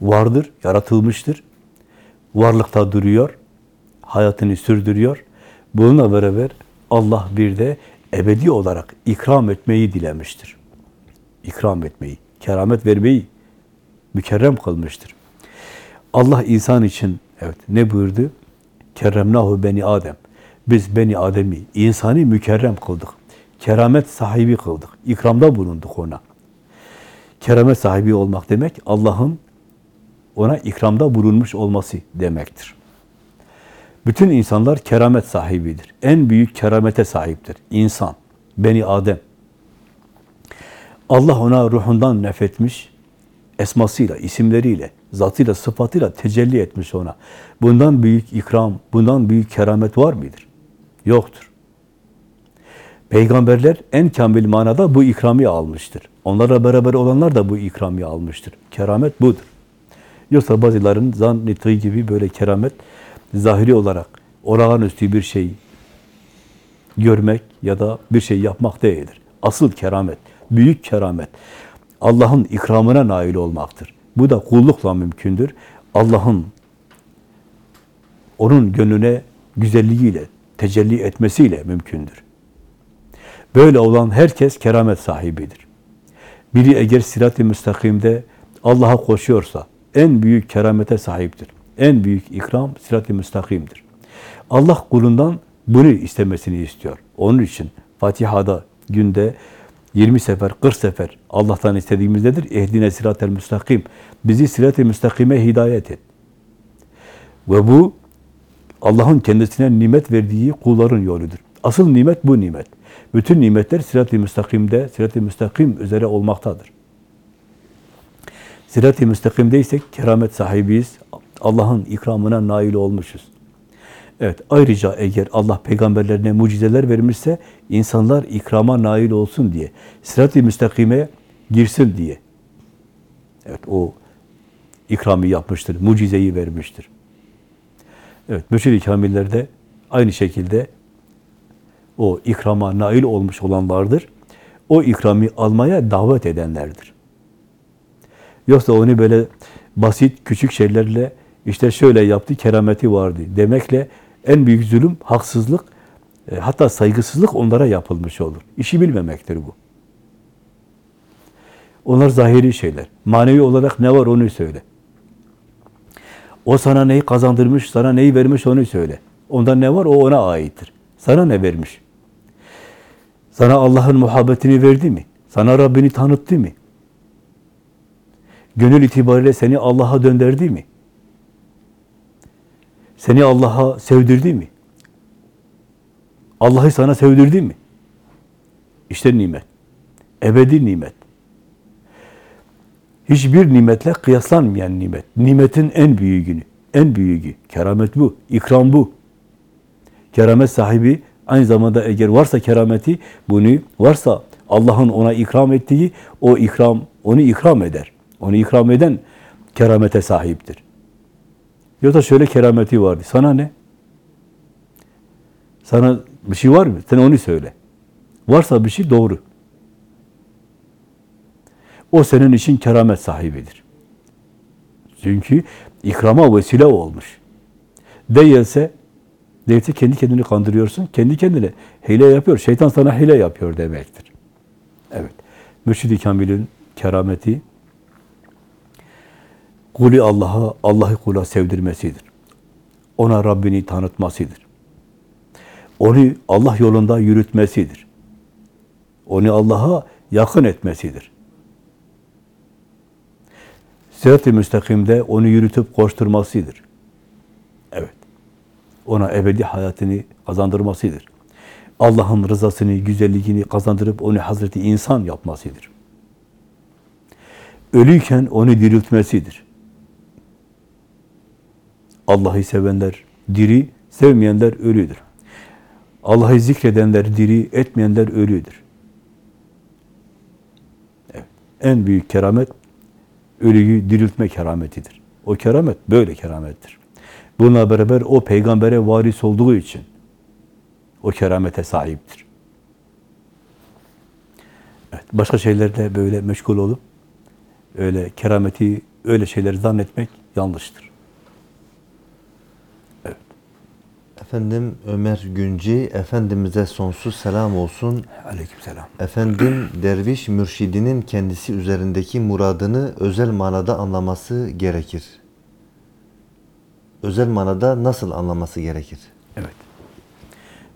vardır, yaratılmıştır. Varlıkta duruyor, hayatını sürdürüyor. Bununla beraber Allah bir de ebedi olarak ikram etmeyi dilemiştir. İkram etmeyi, keramet vermeyi mükerrem kılmıştır. Allah insan için evet ne buyurdu? Kerremnahu beni Adem. Biz beni Adem'i, insanı mükerrem kıldık. Keramet sahibi kıldık. İkramda bulunduk ona. Keramet sahibi olmak demek Allah'ın ona ikramda bulunmuş olması demektir. Bütün insanlar keramet sahibidir. En büyük keramete sahiptir. İnsan, beni Adem. Allah ona ruhundan nefetmiş, esmasıyla, isimleriyle, zatıyla, sıfatıyla tecelli etmiş ona. Bundan büyük ikram, bundan büyük keramet var mıdır? Yoktur. Peygamberler en kamil manada bu ikrami almıştır. Onlarla beraber olanlar da bu ikrami almıştır. Keramet budur. Yoksa bazıların zannettiği gibi böyle keramet zahiri olarak olağanüstü bir şey görmek ya da bir şey yapmak değildir. Asıl keramet, büyük keramet Allah'ın ikramına nail olmaktır. Bu da kullukla mümkündür. Allah'ın onun gönlüne güzelliğiyle, tecelli etmesiyle mümkündür. Böyle olan herkes keramet sahibidir. Biri eğer sirat-i müstakimde Allah'a koşuyorsa en büyük keramete sahiptir. En büyük ikram sirat-i müstakimdir. Allah kulundan bunu istemesini istiyor. Onun için Fatiha'da günde 20 sefer, 40 sefer Allah'tan istediğimiz nedir? Ehdine sirat-el müstakim. Bizi sirat-i müstakime hidayet et. Ve bu Allah'ın kendisine nimet verdiği kulların yoludur. Asıl nimet bu nimet. Bütün nimetler sirat-i müstakimde, sirat-i müstakim üzere olmaktadır. Sirat-i müstakimdeysek keramet sahibiyiz. Allah'ın ikramına nail olmuşuz. Evet, ayrıca eğer Allah peygamberlerine mucizeler vermişse, insanlar ikrama nail olsun diye, sirat-i müstakime girsin diye. Evet, o ikramı yapmıştır, mucizeyi vermiştir. Evet, mürşid-i kamiller de aynı şekilde o ikrama nail olmuş olanlardır. O ikramı almaya davet edenlerdir. Yoksa onu böyle basit, küçük şeylerle işte şöyle yaptı, kerameti vardı demekle en büyük zulüm, haksızlık, e, hatta saygısızlık onlara yapılmış olur. İşi bilmemektir bu. Onlar zahiri şeyler. Manevi olarak ne var onu söyle. O sana neyi kazandırmış, sana neyi vermiş onu söyle. Ondan ne var o ona aittir. Sana ne vermiş? Sana Allah'ın muhabbetini verdi mi? Sana Rabbini tanıttı mı? Gönül itibariyle seni Allah'a döndürdü mi? Seni Allah'a sevdirdi mi? Allah'ı sana sevdirdi mi? İşte nimet. Ebedi nimet. Hiçbir nimetle kıyaslanmayan nimet. Nimetin en büyüğünü, en büyüğü. Keramet bu, ikram bu. Keramet sahibi aynı zamanda eğer varsa kerameti, bunu varsa Allah'ın ona ikram ettiği, o ikram, onu ikram eder. Onu ikram eden keramete sahiptir. Yoksa şöyle kerameti vardı. Sana ne? Sana bir şey var mı? Sen onu söyle. Varsa bir şey doğru. O senin için keramet sahibidir. Çünkü ikrama vesile olmuş. Değilse, değilse kendi kendini kandırıyorsun, kendi kendine hile yapıyor. Şeytan sana hile yapıyor demektir. Evet. Mürşid-i Kamil'in kerameti, kulü Allah'a, Allah'ı kula sevdirmesidir. Ona Rabbini tanıtmasıdır. Onu Allah yolunda yürütmesidir. Onu Allah'a yakın etmesidir. Sırat-ı müstakimde onu yürütüp koşturmasıdır. Evet. Ona ebedi hayatını kazandırmasıdır. Allah'ın rızasını, güzelliğini kazandırıp onu Hazreti insan yapmasıdır. Ölüyken onu diriltmesidir. Allah'ı sevenler diri, sevmeyenler ölüdür. Allah'ı zikredenler diri, etmeyenler ölüdür. Evet. En büyük keramet ölüyü diriltme kerametidir. O keramet böyle keramettir. Bununla beraber o peygambere varis olduğu için o keramete sahiptir. Evet, başka şeylerle böyle meşgul olup öyle kerameti, öyle şeyleri zannetmek yanlıştır. Evet. Efendim Ömer Günci, Efendimiz'e sonsuz selam olsun. Aleykümselam. Efendim derviş mürşidinin kendisi üzerindeki muradını özel manada anlaması gerekir. Özel manada nasıl anlaması gerekir? Evet.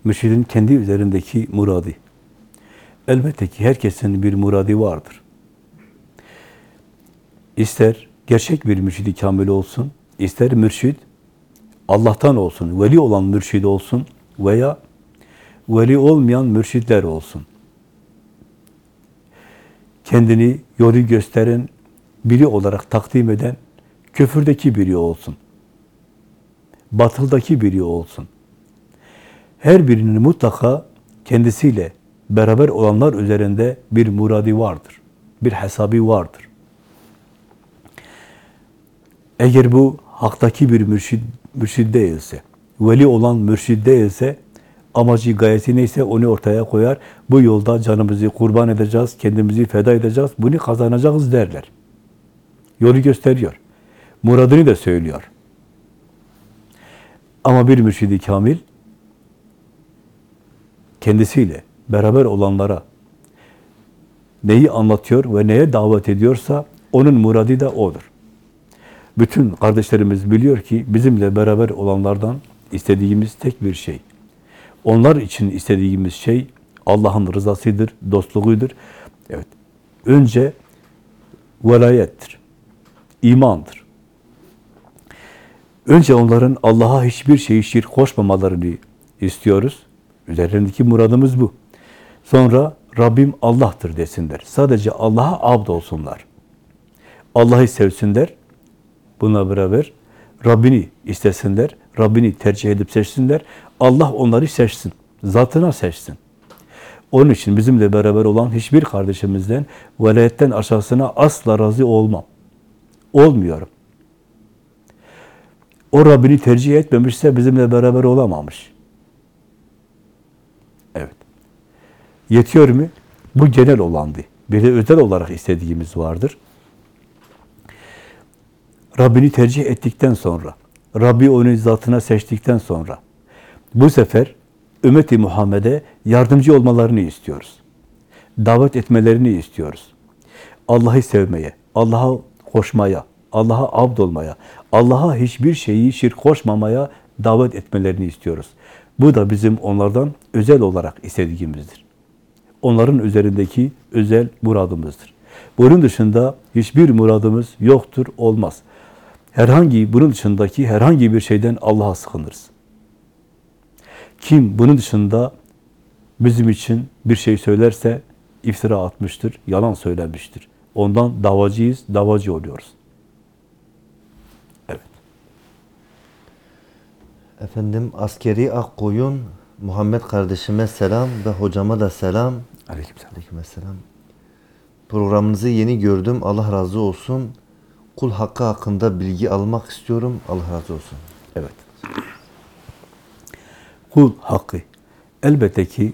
Mürşidin kendi üzerindeki muradı. Elbette ki herkesin bir muradı vardır. İster gerçek bir mürşidi kamil olsun, ister mürşid Allah'tan olsun, veli olan mürşid olsun veya veli olmayan mürşidler olsun. Kendini yolu gösteren biri olarak takdim eden küfürdeki biri olsun. Batıldaki biri olsun. Her birinin mutlaka kendisiyle beraber olanlar üzerinde bir muradi vardır. Bir hesabı vardır. Eğer bu haktaki bir mürşid, mürşid değilse, veli olan mürşid değilse, amacı, gayesi neyse onu ortaya koyar. Bu yolda canımızı kurban edeceğiz, kendimizi feda edeceğiz, bunu kazanacağız derler. Yolu gösteriyor. Muradını da söylüyor. Ama bir mürşidi kamil, kendisiyle beraber olanlara neyi anlatıyor ve neye davet ediyorsa onun muradı da odur. Bütün kardeşlerimiz biliyor ki bizimle beraber olanlardan istediğimiz tek bir şey. Onlar için istediğimiz şey Allah'ın rızasıdır, dostluğudur. Evet. Önce velayettir. imandır. Önce onların Allah'a hiçbir şeyi şirk koşmamalarını istiyoruz. Üzerlerindeki muradımız bu. Sonra Rabbim Allah'tır desinler. Sadece Allah'a abd olsunlar. Allah'ı sevsinler. Buna beraber Rabbini istesinler. Rabbini tercih edip seçsinler. Allah onları seçsin. Zatına seçsin. Onun için bizimle beraber olan hiçbir kardeşimizden velayetten aşağısına asla razı olmam. Olmuyorum. O Rabbini tercih etmemişse bizimle beraber olamamış. Evet. Yetiyor mu? Bu genel olandı. Bir de özel olarak istediğimiz vardır. Rabbini tercih ettikten sonra, Rabbi onu zatına seçtikten sonra, bu sefer ümmeti Muhammed'e yardımcı olmalarını istiyoruz. Davet etmelerini istiyoruz. Allah'ı sevmeye, Allah'a koşmaya, Allah'a abd olmaya, Allah'a hiçbir şeyi şirk koşmamaya davet etmelerini istiyoruz. Bu da bizim onlardan özel olarak istediğimizdir. Onların üzerindeki özel muradımızdır. Bunun dışında hiçbir muradımız yoktur, olmaz. Herhangi, bunun dışındaki herhangi bir şeyden Allah'a sığınırız. Kim bunun dışında bizim için bir şey söylerse iftira atmıştır, yalan söylemiştir. Ondan davacıyız, davacı oluyoruz. Evet. Efendim askeri Akkoyun Muhammed kardeşime selam ve hocama da selam. Aleykümselam. Aleykümselam. Programınızı yeni gördüm. Allah razı olsun. Kul hakkı hakkında bilgi almak istiyorum. Allah razı olsun. Evet. Kul hakkı. Elbette ki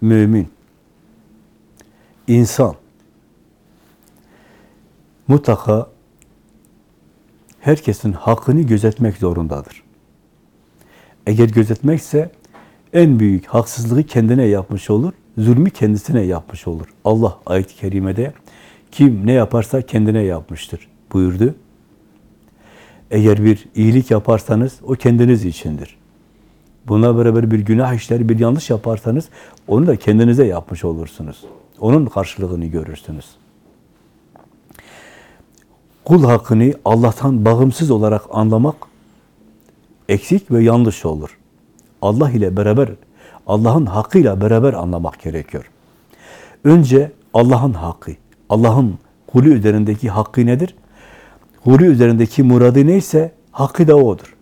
mümin, insan mutlaka herkesin hakkını gözetmek zorundadır. Eğer gözetmekse en büyük haksızlığı kendine yapmış olur, zulmü kendisine yapmış olur. Allah ayet-i kerimede kim ne yaparsa kendine yapmıştır buyurdu. Eğer bir iyilik yaparsanız o kendiniz içindir. Buna beraber bir günah işler, bir yanlış yaparsanız onu da kendinize yapmış olursunuz. Onun karşılığını görürsünüz. Kul hakkını Allah'tan bağımsız olarak anlamak eksik ve yanlış olur. Allah ile beraber, Allah'ın hakkıyla beraber anlamak gerekiyor. Önce Allah'ın hakkı, Allah'ın kulü üzerindeki hakkı nedir? Kulü üzerindeki muradı neyse hakkı da odur.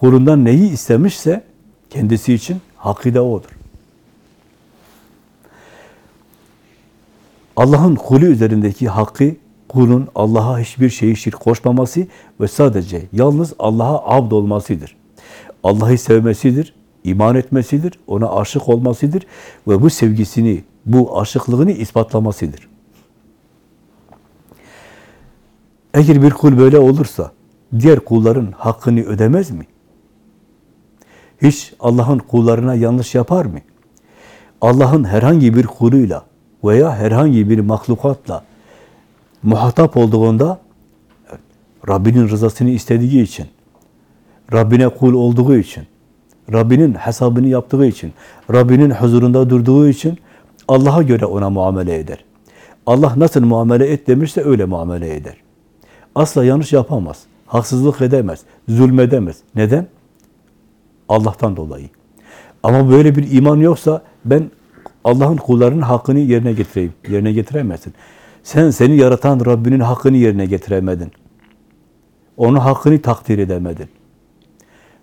Kulundan neyi istemişse kendisi için hakkı da odur. Allah'ın kulü üzerindeki hakkı kulun Allah'a hiçbir şeyi şirk koşmaması ve sadece yalnız Allah'a abd olmasıdır. Allah'ı sevmesidir, iman etmesidir, ona aşık olmasıdır ve bu sevgisini, bu aşıklığını ispatlamasıdır. Eğer bir kul böyle olursa, diğer kulların hakkını ödemez mi? Hiç Allah'ın kullarına yanlış yapar mı? Allah'ın herhangi bir kuluyla veya herhangi bir mahlukatla muhatap olduğunda Rabbinin rızasını istediği için, Rabbine kul olduğu için, Rabbinin hesabını yaptığı için, Rabbinin huzurunda durduğu için Allah'a göre ona muamele eder. Allah nasıl muamele et demişse öyle muamele eder. Asla yanlış yapamaz, haksızlık edemez, zulmedemez. Neden? Allah'tan dolayı. Ama böyle bir iman yoksa ben Allah'ın kullarının hakkını yerine getireyim. Yerine getiremezsin. Sen seni yaratan Rabbinin hakkını yerine getiremedin. Onun hakkını takdir edemedin.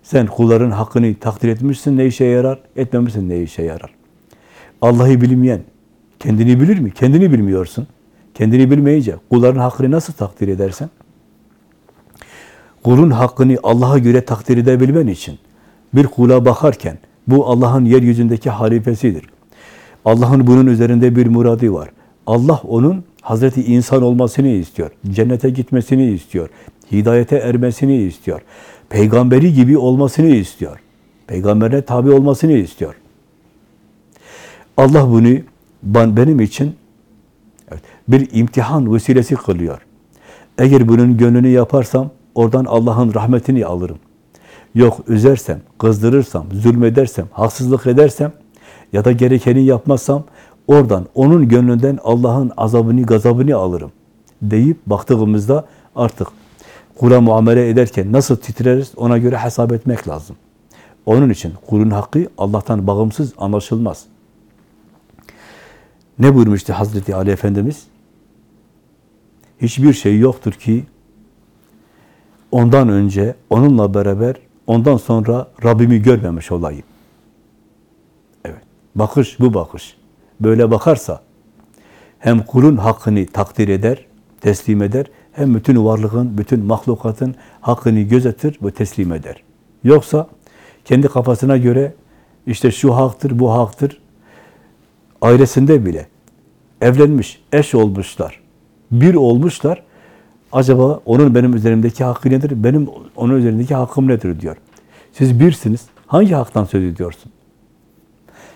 Sen kulların hakkını takdir etmişsin ne işe yarar? Etmemişsin ne işe yarar? Allah'ı bilmeyen kendini bilir mi? Kendini bilmiyorsun. Kendini bilmeyince kulların hakkını nasıl takdir edersen? Kulun hakkını Allah'a göre takdir edebilmen için bir kula bakarken bu Allah'ın yeryüzündeki halifesidir. Allah'ın bunun üzerinde bir muradı var. Allah onun Hazreti insan olmasını istiyor. Cennete gitmesini istiyor. Hidayete ermesini istiyor. Peygamberi gibi olmasını istiyor. Peygamberine tabi olmasını istiyor. Allah bunu ben- benim için bir imtihan vesilesi kılıyor. Eğer bunun gönlünü yaparsam oradan Allah'ın rahmetini alırım. Yok üzersem, kızdırırsam, zulmedersem, haksızlık edersem ya da gerekeni yapmazsam oradan onun gönlünden Allah'ın azabını, gazabını alırım deyip baktığımızda artık kula muamele ederken nasıl titreriz ona göre hesap etmek lazım. Onun için kulun hakkı Allah'tan bağımsız anlaşılmaz. Ne buyurmuştu Hazreti Ali Efendimiz? Hiçbir şey yoktur ki ondan önce, onunla beraber, ondan sonra Rabbimi görmemiş olayım. Evet, bakış bu bakış. Böyle bakarsa hem kulun hakkını takdir eder, teslim eder, hem bütün varlığın, bütün mahlukatın hakkını gözetir ve teslim eder. Yoksa kendi kafasına göre işte şu haktır, bu haktır, ailesinde bile evlenmiş, eş olmuşlar, bir olmuşlar. Acaba onun benim üzerimdeki hakkı nedir? Benim onun üzerindeki hakkım nedir diyor. Siz birsiniz. Hangi haktan söz ediyorsun?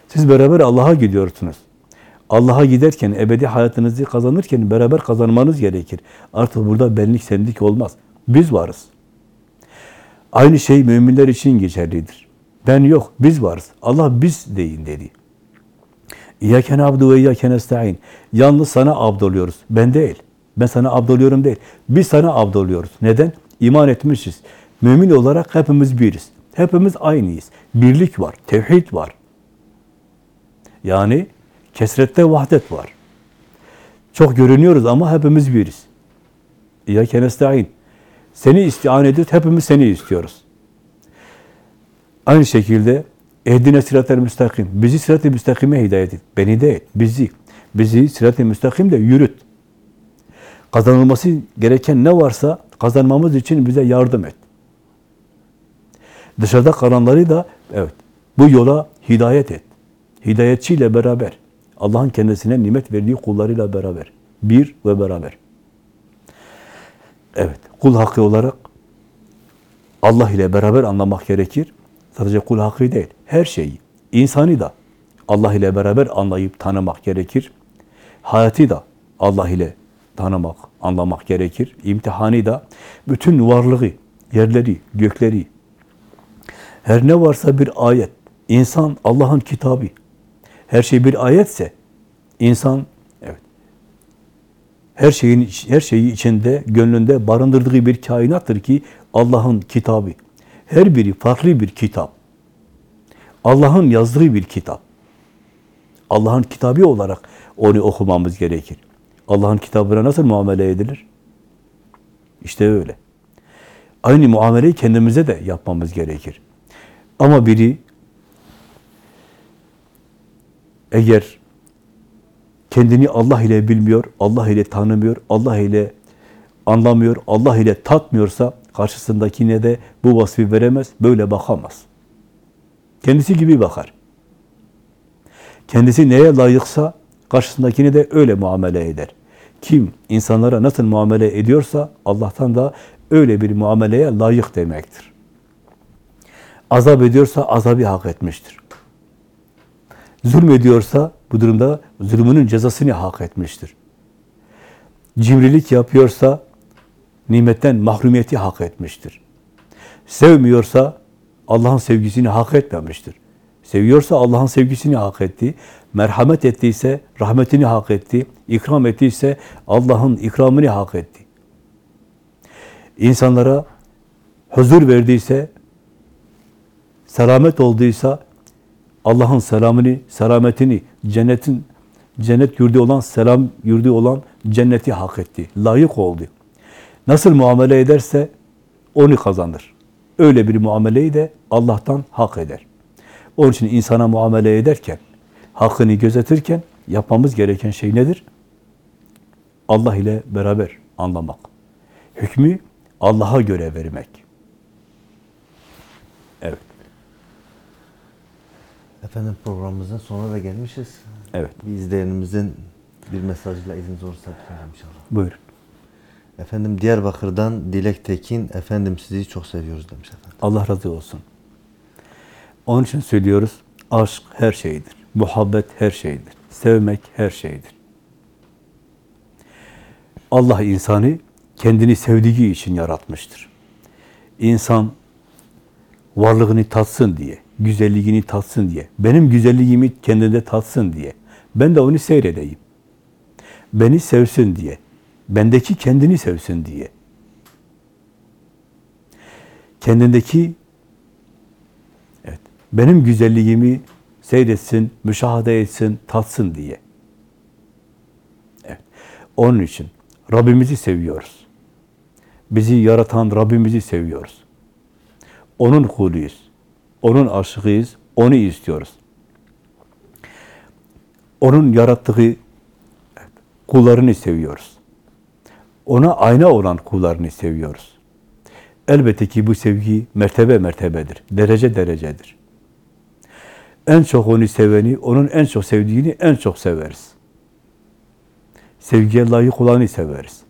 Siz beraber Allah'a gidiyorsunuz. Allah'a giderken, ebedi hayatınızı kazanırken beraber kazanmanız gerekir. Artık burada benlik sendik olmaz. Biz varız. Aynı şey müminler için geçerlidir. Ben yok, biz varız. Allah biz deyin dedi. İyyâken abdu ve iyyâken esta'in. Yalnız sana abdoluyoruz. Ben değil. Ben sana abdoluyorum değil. Biz sana abdoluyoruz. Neden? İman etmişiz. Mümin olarak hepimiz biriz. Hepimiz aynıyız. Birlik var, tevhid var. Yani kesrette vahdet var. Çok görünüyoruz ama hepimiz biriz. İyyâken esta'in. Seni istian ediyoruz, hepimiz seni istiyoruz. Aynı şekilde ehdine sırat-ı müstakim. Bizi sırat-ı müstakime hidayet et. Beni değil, bizi. Bizi sırat-ı müstakimde yürüt. Kazanılması gereken ne varsa kazanmamız için bize yardım et. Dışarıda kalanları da evet bu yola hidayet et. Hidayetçiyle beraber. Allah'ın kendisine nimet verdiği kullarıyla beraber. Bir ve beraber. Evet, kul hakkı olarak Allah ile beraber anlamak gerekir. Sadece kul hakkı değil, her şeyi, insani da Allah ile beraber anlayıp tanımak gerekir. Hayatı da Allah ile tanımak, anlamak gerekir. İmtihanı da bütün varlığı, yerleri, gökleri, her ne varsa bir ayet. İnsan Allah'ın kitabı. Her şey bir ayetse insan evet her şeyin her şeyi içinde, gönlünde barındırdığı bir kainattır ki Allah'ın kitabı. Her biri farklı bir kitap. Allah'ın yazdığı bir kitap. Allah'ın kitabı olarak onu okumamız gerekir. Allah'ın kitabına nasıl muamele edilir? İşte öyle. Aynı muameleyi kendimize de yapmamız gerekir. Ama biri eğer kendini Allah ile bilmiyor, Allah ile tanımıyor, Allah ile anlamıyor, Allah ile tatmıyorsa karşısındakine de bu vasfı veremez, böyle bakamaz. Kendisi gibi bakar. Kendisi neye layıksa karşısındakine de öyle muamele eder. Kim insanlara nasıl muamele ediyorsa Allah'tan da öyle bir muameleye layık demektir. Azap ediyorsa azabı hak etmiştir. Zulmediyorsa bu durumda zulmünün cezasını hak etmiştir. Cimrilik yapıyorsa nimetten mahrumiyeti hak etmiştir. Sevmiyorsa Allah'ın sevgisini hak etmemiştir. Seviyorsa Allah'ın sevgisini hak etti. Merhamet ettiyse rahmetini hak etti. İkram ettiyse Allah'ın ikramını hak etti. İnsanlara huzur verdiyse, selamet olduysa Allah'ın selamını, selametini, cennetin cennet yurdu olan, selam yurdu olan cenneti hak etti. Layık oldu. Nasıl muamele ederse onu kazanır. Öyle bir muameleyi de Allah'tan hak eder. Onun için insana muamele ederken, hakkını gözetirken yapmamız gereken şey nedir? Allah ile beraber anlamak. Hükmü Allah'a göre vermek. Evet, Efendim programımızın sonuna da gelmişiz. evet. Bir izleyenimizin bir mesajıyla izniniz olursa bitirelim inşallah. Buyurun. Efendim Diyarbakır'dan Dilek Tekin, efendim sizi çok seviyoruz demiş efendim. Allah razı olsun. Onun için söylüyoruz, aşk her şeydir. Muhabbet her şeydir. Sevmek her şeydir. Allah insanı kendini sevdiği için yaratmıştır. İnsan varlığını tatsın diye, güzelliğini tatsın diye, benim güzelliğimi kendinde tatsın diye, ben de onu seyredeyim. Beni sevsin diye, bendeki kendini sevsin diye. Kendindeki evet, benim güzelliğimi seyretsin, müşahede etsin, tatsın diye. Evet. Onun için Rabbimizi seviyoruz. Bizi yaratan Rabbimizi seviyoruz. Onun kuluyuz. Onun aşığıyız. Onu istiyoruz. Onun yarattığı kullarını seviyoruz. Ona ayna olan kullarını seviyoruz. Elbette ki bu sevgi mertebe mertebedir, derece derecedir. En çok onu seveni, onun en çok sevdiğini en çok severiz. Sevgiye layık olanı severiz.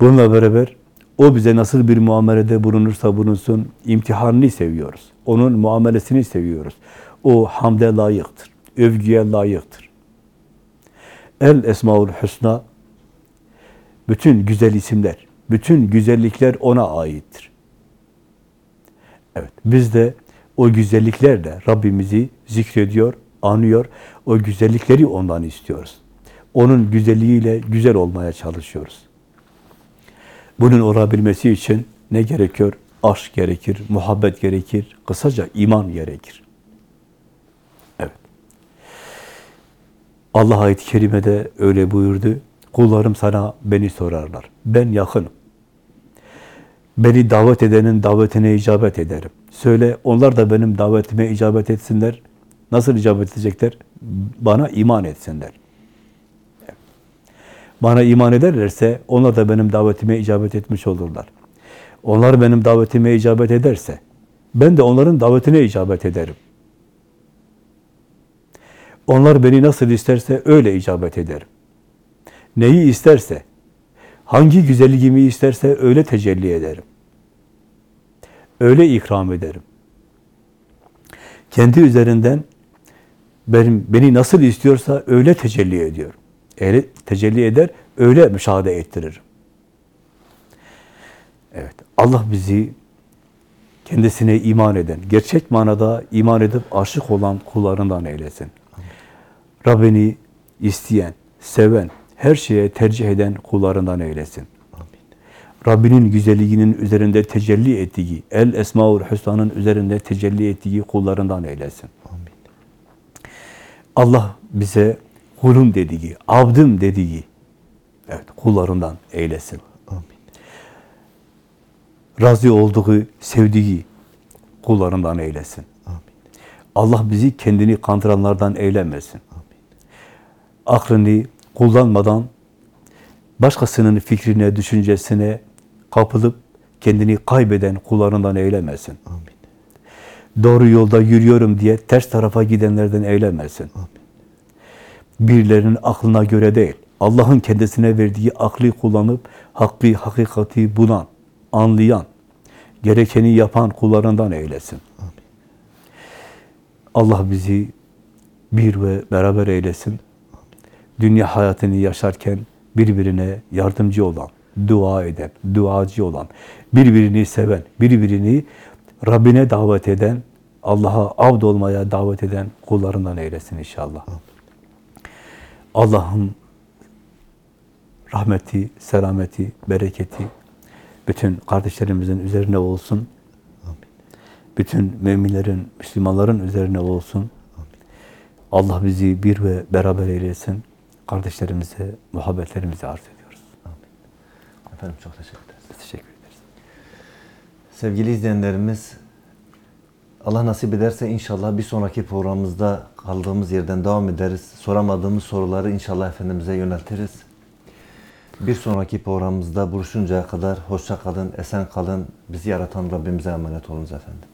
Bununla beraber o bize nasıl bir muamelede bulunursa bulunsun imtihanını seviyoruz. Onun muamelesini seviyoruz. O hamde layıktır, övgüye layıktır. El Esmaül Hüsna bütün güzel isimler, bütün güzellikler ona aittir. Evet, biz de o güzelliklerle Rabbimizi zikrediyor, anıyor. O güzellikleri ondan istiyoruz. Onun güzelliğiyle güzel olmaya çalışıyoruz. Bunun olabilmesi için ne gerekiyor? Aşk gerekir, muhabbet gerekir, kısaca iman gerekir. Evet. Allah ayet-i kerimede öyle buyurdu. Kullarım sana beni sorarlar. Ben yakınım. Beni davet edenin davetine icabet ederim. Söyle onlar da benim davetime icabet etsinler. Nasıl icabet edecekler? Bana iman etsinler. Bana iman ederlerse onlar da benim davetime icabet etmiş olurlar. Onlar benim davetime icabet ederse ben de onların davetine icabet ederim. Onlar beni nasıl isterse öyle icabet ederim. Neyi isterse, hangi güzelliğimi isterse öyle tecelli ederim. Öyle ikram ederim. Kendi üzerinden benim beni nasıl istiyorsa öyle tecelli ediyor. Öyle tecelli eder, öyle müşahede ettiririm. Evet, Allah bizi kendisine iman eden, gerçek manada iman edip aşık olan kullarından eylesin. Rabbini isteyen, seven, her şeye tercih eden kullarından eylesin. Rabbinin güzelliğinin üzerinde tecelli ettiği, El Esmaül Hüsna'nın üzerinde tecelli ettiği kullarından eylesin. Amin. Allah bize kulum dediği, abdım dediği, evet kullarından eylesin. Amin. Razı olduğu, sevdiği kullarından eylesin. Amin. Allah bizi kendini kandıranlardan eylemesin. Aklını kullanmadan başkasının fikrine, düşüncesine kapılıp kendini kaybeden kullarından eylemesin. Amin. Doğru yolda yürüyorum diye ters tarafa gidenlerden eylemesin. Amin. Birilerinin aklına göre değil, Allah'ın kendisine verdiği aklı kullanıp hakkı, hakikati bulan, anlayan, gerekeni yapan kullarından eylesin. Amin. Allah bizi bir ve beraber eylesin. Dünya hayatını yaşarken birbirine yardımcı olan, dua eden, duacı olan, birbirini seven, birbirini Rabbine davet eden, Allah'a avd olmaya davet eden kullarından eylesin inşallah. Allah'ın rahmeti, selameti, bereketi bütün kardeşlerimizin üzerine olsun. Bütün müminlerin, Müslümanların üzerine olsun. Allah bizi bir ve beraber eylesin. Kardeşlerimize, muhabbetlerimizi arz ediyoruz. Efendim çok teşekkür ederiz. Teşekkür ederiz. Sevgili izleyenlerimiz, Allah nasip ederse inşallah bir sonraki programımızda kaldığımız yerden devam ederiz. Soramadığımız soruları inşallah Efendimiz'e yöneltiriz. Bir sonraki programımızda buluşuncaya kadar hoşça kalın, esen kalın. Bizi yaratan Rabbimize emanet olunuz efendim.